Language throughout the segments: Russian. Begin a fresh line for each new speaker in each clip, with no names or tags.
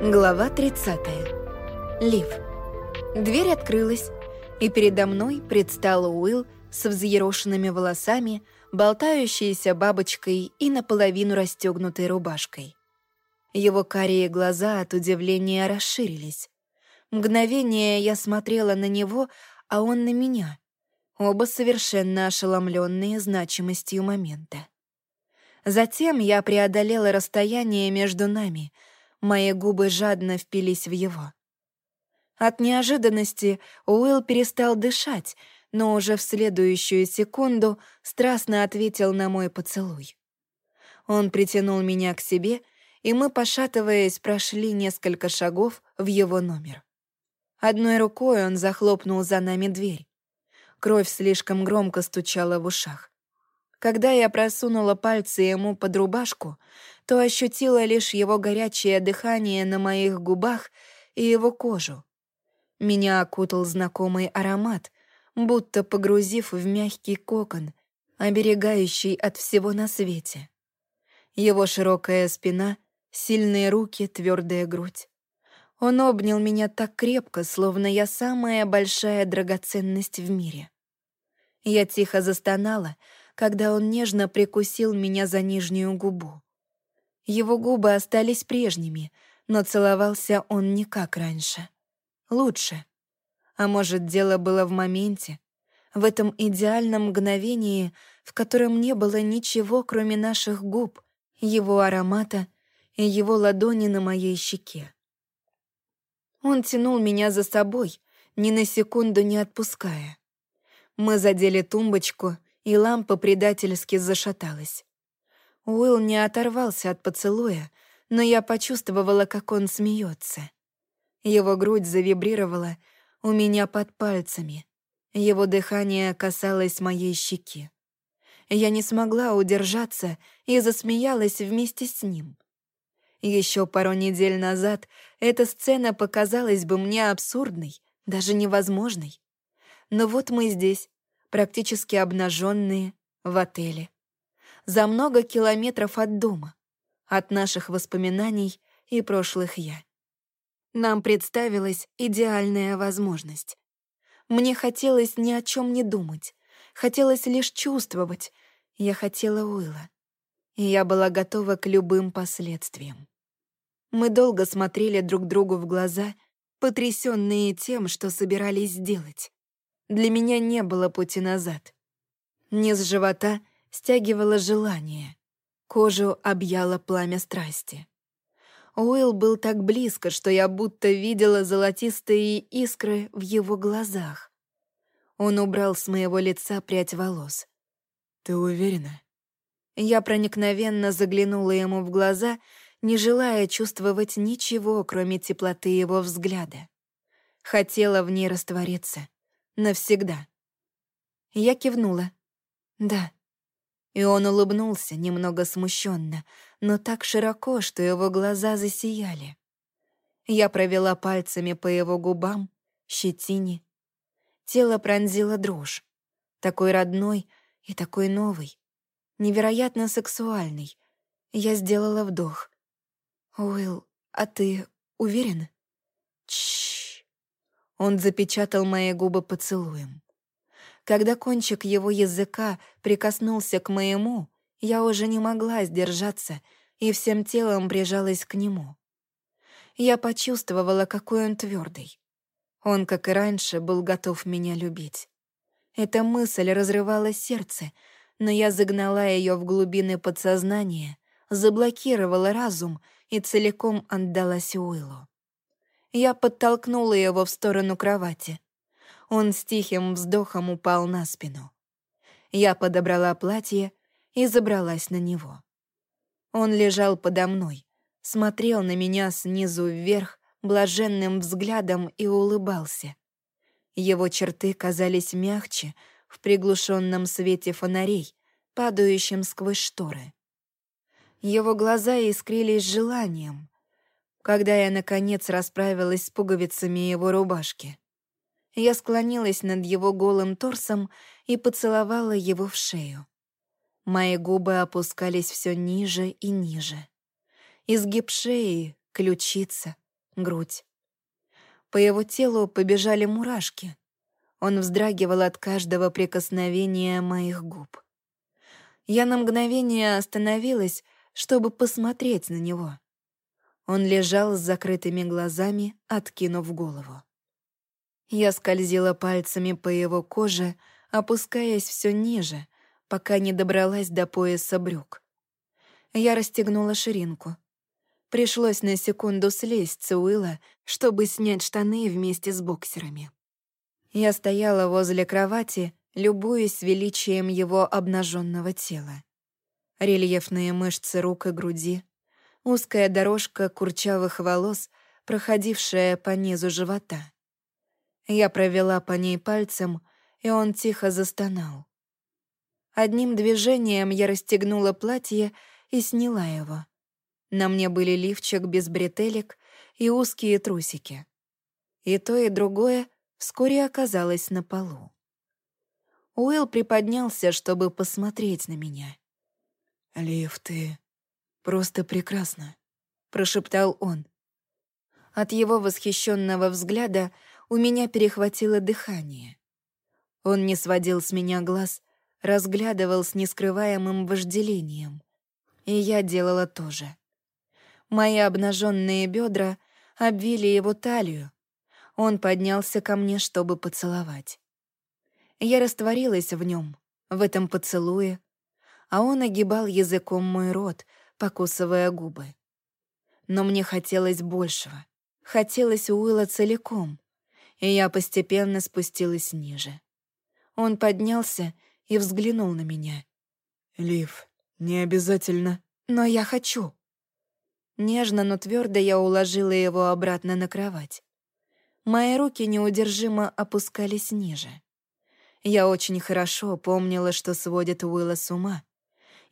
Глава 30. Лив. Дверь открылась, и передо мной предстал Уилл с взъерошенными волосами, болтающейся бабочкой и наполовину расстегнутой рубашкой. Его карие глаза от удивления расширились. Мгновение я смотрела на него, а он на меня. Оба совершенно ошеломленные значимостью момента. Затем я преодолела расстояние между нами. Мои губы жадно впились в его. От неожиданности Уилл перестал дышать, но уже в следующую секунду страстно ответил на мой поцелуй. Он притянул меня к себе, и мы, пошатываясь, прошли несколько шагов в его номер. Одной рукой он захлопнул за нами дверь. Кровь слишком громко стучала в ушах. Когда я просунула пальцы ему под рубашку, то ощутила лишь его горячее дыхание на моих губах и его кожу. Меня окутал знакомый аромат, будто погрузив в мягкий кокон, оберегающий от всего на свете. Его широкая спина, сильные руки, твердая грудь. Он обнял меня так крепко, словно я самая большая драгоценность в мире. Я тихо застонала, когда он нежно прикусил меня за нижнюю губу. Его губы остались прежними, но целовался он не как раньше. Лучше. А может, дело было в моменте, в этом идеальном мгновении, в котором не было ничего, кроме наших губ, его аромата и его ладони на моей щеке. Он тянул меня за собой, ни на секунду не отпуская. Мы задели тумбочку, и лампа предательски зашаталась. Уилл не оторвался от поцелуя, но я почувствовала, как он смеется. Его грудь завибрировала у меня под пальцами. Его дыхание касалось моей щеки. Я не смогла удержаться и засмеялась вместе с ним. Еще пару недель назад эта сцена показалась бы мне абсурдной, даже невозможной. Но вот мы здесь, практически обнаженные, в отеле. За много километров от дома, от наших воспоминаний и прошлых «я». Нам представилась идеальная возможность. Мне хотелось ни о чем не думать, хотелось лишь чувствовать. Я хотела Уилла и я была готова к любым последствиям. Мы долго смотрели друг другу в глаза, потрясенные тем, что собирались сделать. Для меня не было пути назад. Низ живота стягивало желание. Кожу объяло пламя страсти. Уилл был так близко, что я будто видела золотистые искры в его глазах. Он убрал с моего лица прядь волос. «Ты уверена?» Я проникновенно заглянула ему в глаза, не желая чувствовать ничего, кроме теплоты его взгляда. Хотела в ней раствориться. Навсегда. Я кивнула. «Да». И он улыбнулся, немного смущенно, но так широко, что его глаза засияли. Я провела пальцами по его губам, щетине. Тело пронзило дрожь. Такой родной и такой новый невероятно сексуальный. Я сделала вдох. «Уилл, а ты уверен?» Чш. Он запечатал мои губы поцелуем. Когда кончик его языка прикоснулся к моему, я уже не могла сдержаться и всем телом прижалась к нему. Я почувствовала, какой он твердый. Он, как и раньше, был готов меня любить. Эта мысль разрывала сердце, но я загнала ее в глубины подсознания, заблокировала разум и целиком отдалась Уиллу. Я подтолкнула его в сторону кровати. Он с тихим вздохом упал на спину. Я подобрала платье и забралась на него. Он лежал подо мной, смотрел на меня снизу вверх блаженным взглядом и улыбался. Его черты казались мягче, в приглушенном свете фонарей, падающем сквозь шторы. Его глаза искрились желанием, когда я, наконец, расправилась с пуговицами его рубашки. Я склонилась над его голым торсом и поцеловала его в шею. Мои губы опускались все ниже и ниже. Изгиб шеи, ключица, грудь. По его телу побежали мурашки. Он вздрагивал от каждого прикосновения моих губ. Я на мгновение остановилась, чтобы посмотреть на него. Он лежал с закрытыми глазами, откинув голову. Я скользила пальцами по его коже, опускаясь все ниже, пока не добралась до пояса брюк. Я расстегнула ширинку. Пришлось на секунду слезть с Уилла, чтобы снять штаны вместе с боксерами. Я стояла возле кровати, любуясь величием его обнаженного тела. Рельефные мышцы рук и груди, узкая дорожка курчавых волос, проходившая по низу живота. Я провела по ней пальцем, и он тихо застонал. Одним движением я расстегнула платье и сняла его. На мне были лифчик без бретелек и узкие трусики. И то, и другое вскоре оказалось на полу. Уилл приподнялся, чтобы посмотреть на меня. «Лив, ты просто прекрасна», — прошептал он. От его восхищенного взгляда у меня перехватило дыхание. Он не сводил с меня глаз, разглядывал с нескрываемым вожделением. И я делала то же. Мои обнаженные бедра обвили его талию. Он поднялся ко мне, чтобы поцеловать. Я растворилась в нем, в этом поцелуе, а он огибал языком мой рот, покусывая губы. Но мне хотелось большего. Хотелось Уилла целиком, и я постепенно спустилась ниже. Он поднялся и взглянул на меня. «Лив, не обязательно...» «Но я хочу», Нежно, но твердо я уложила его обратно на кровать. Мои руки неудержимо опускались ниже. Я очень хорошо помнила, что сводит Уилла с ума,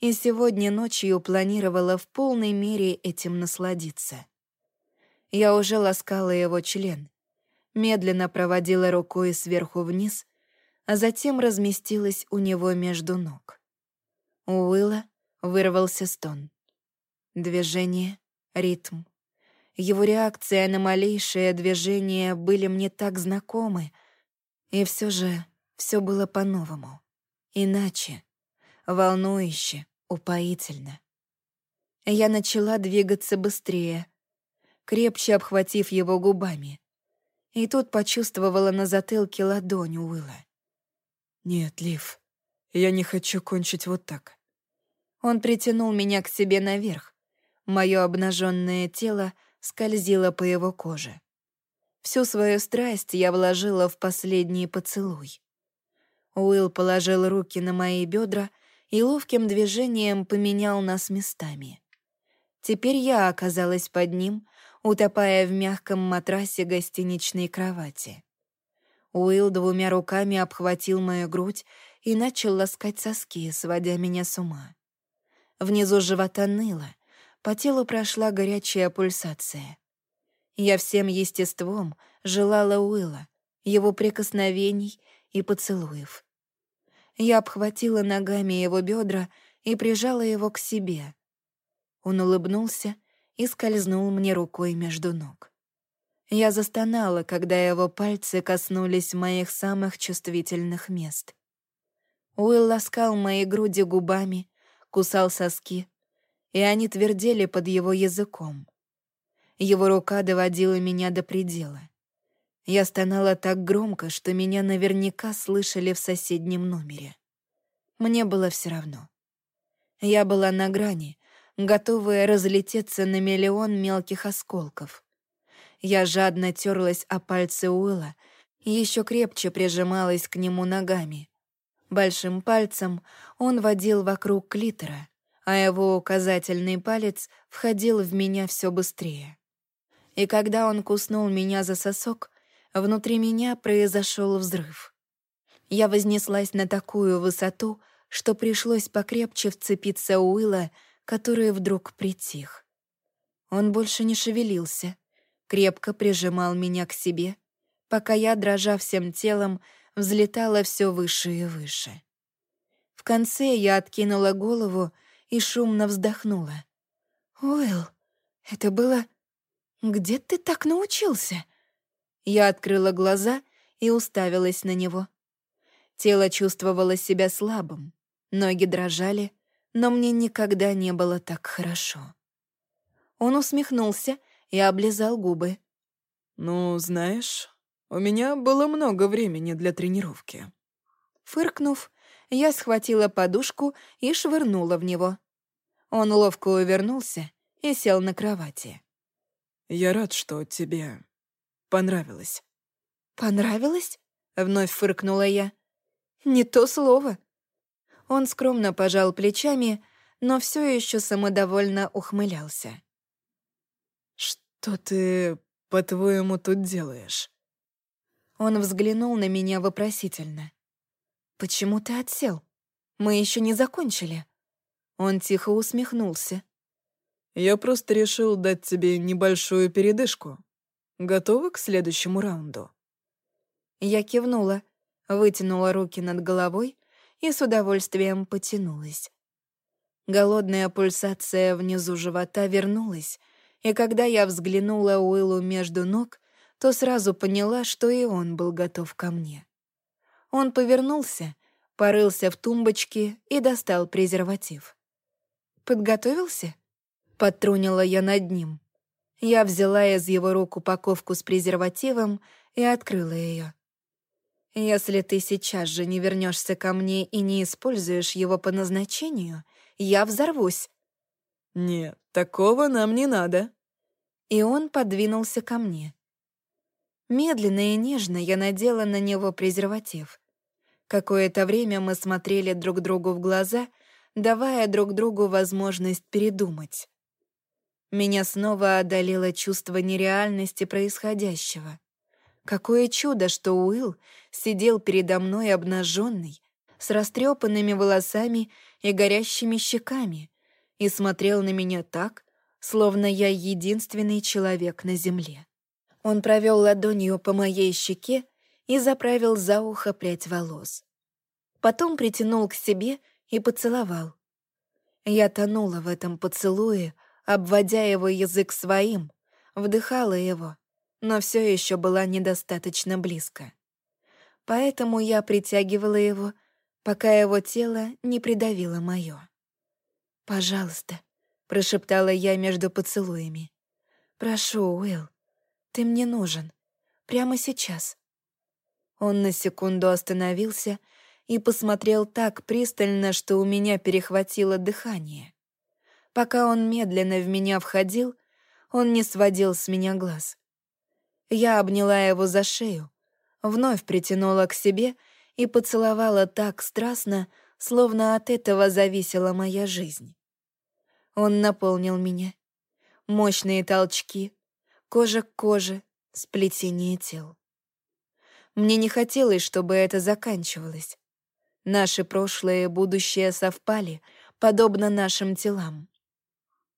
и сегодня ночью планировала в полной мере этим насладиться. Я уже ласкала его член, медленно проводила рукой сверху вниз, а затем разместилась у него между ног. У Уилла вырвался стон. Движение, ритм. Его реакция на малейшее движение были мне так знакомы, и все же все было по-новому. Иначе, волнующе, упоительно. Я начала двигаться быстрее, крепче обхватив его губами. И тут почувствовала на затылке ладонь Уилла. «Нет, Лив, я не хочу кончить вот так». Он притянул меня к себе наверх, Мое обнаженное тело скользило по его коже. Всю свою страсть я вложила в последний поцелуй. Уилл положил руки на мои бедра и ловким движением поменял нас местами. Теперь я оказалась под ним, утопая в мягком матрасе гостиничной кровати. Уилл двумя руками обхватил мою грудь и начал ласкать соски, сводя меня с ума. Внизу живота ныло, по телу прошла горячая пульсация. Я всем естеством желала Уилла, его прикосновений и поцелуев. Я обхватила ногами его бедра и прижала его к себе. Он улыбнулся и скользнул мне рукой между ног. Я застонала, когда его пальцы коснулись моих самых чувствительных мест. Уилл ласкал мои груди губами, кусал соски, и они твердели под его языком. Его рука доводила меня до предела. Я стонала так громко, что меня наверняка слышали в соседнем номере. Мне было все равно. Я была на грани, готовая разлететься на миллион мелких осколков. Я жадно терлась о пальцы Уилла еще крепче прижималась к нему ногами. Большим пальцем он водил вокруг клитора, а его указательный палец входил в меня все быстрее. И когда он куснул меня за сосок, внутри меня произошел взрыв. Я вознеслась на такую высоту, что пришлось покрепче вцепиться у Уилла, который вдруг притих. Он больше не шевелился, крепко прижимал меня к себе, пока я, дрожа всем телом, взлетала все выше и выше. В конце я откинула голову и шумно вздохнула. «Уилл, это было «Где ты так научился?» Я открыла глаза и уставилась на него. Тело чувствовало себя слабым, ноги дрожали, но мне никогда не было так хорошо. Он усмехнулся и облизал губы.
«Ну, знаешь, у меня было много времени для тренировки».
Фыркнув, я схватила подушку и швырнула в него. Он ловко увернулся и сел на кровати.
«Я рад, что тебе понравилось».
«Понравилось?» — вновь фыркнула я. «Не то слово». Он скромно пожал плечами, но все еще самодовольно ухмылялся.
«Что ты, по-твоему, тут делаешь?»
Он взглянул на меня вопросительно. «Почему ты отсел? Мы еще не закончили». Он тихо усмехнулся.
«Я просто решил дать тебе небольшую передышку. Готова к следующему раунду?»
Я кивнула, вытянула руки над головой и с удовольствием потянулась. Голодная пульсация внизу живота вернулась, и когда я взглянула Уиллу между ног, то сразу поняла, что и он был готов ко мне. Он повернулся, порылся в тумбочке и достал презерватив. «Подготовился?» — подтрунила я над ним. Я взяла из его рук упаковку с презервативом и открыла ее. «Если ты сейчас же не вернешься ко мне и не используешь его по назначению, я взорвусь».
«Нет, такого нам не надо».
И он подвинулся ко мне. Медленно и нежно я надела на него презерватив. Какое-то время мы смотрели друг другу в глаза, давая друг другу возможность передумать. Меня снова одолело чувство нереальности происходящего. Какое чудо, что Уилл сидел передо мной обнаженный, с растрепанными волосами и горящими щеками, и смотрел на меня так, словно я единственный человек на земле. Он провел ладонью по моей щеке и заправил за ухо прядь волос. Потом притянул к себе и поцеловал. Я тонула в этом поцелуе, обводя его язык своим, вдыхала его, но все еще была недостаточно близко. Поэтому я притягивала его, пока его тело не придавило мое. «Пожалуйста», — прошептала я между поцелуями. «Прошу, Уилл, ты мне нужен. Прямо сейчас». Он на секунду остановился и посмотрел так пристально, что у меня перехватило дыхание. Пока он медленно в меня входил, он не сводил с меня глаз. Я обняла его за шею, вновь притянула к себе и поцеловала так страстно, словно от этого зависела моя жизнь. Он наполнил меня. Мощные толчки, кожа к коже, сплетение тел. Мне не хотелось, чтобы это заканчивалось. Наши прошлое и будущее совпали, подобно нашим телам.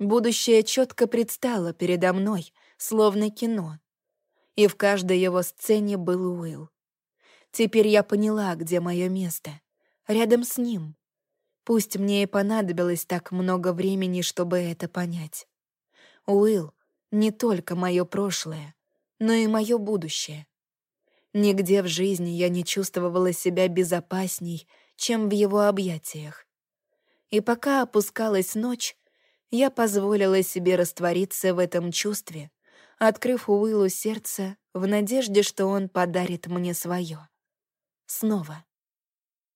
Будущее четко предстало передо мной, словно кино. И в каждой его сцене был Уилл. Теперь я поняла, где мое место. Рядом с ним. Пусть мне и понадобилось так много времени, чтобы это понять. Уилл не только мое прошлое, но и мое будущее. Нигде в жизни я не чувствовала себя безопасней, чем в его объятиях. И пока опускалась ночь, я позволила себе раствориться в этом чувстве, открыв Уиллу сердце в надежде, что он подарит мне свое. Снова.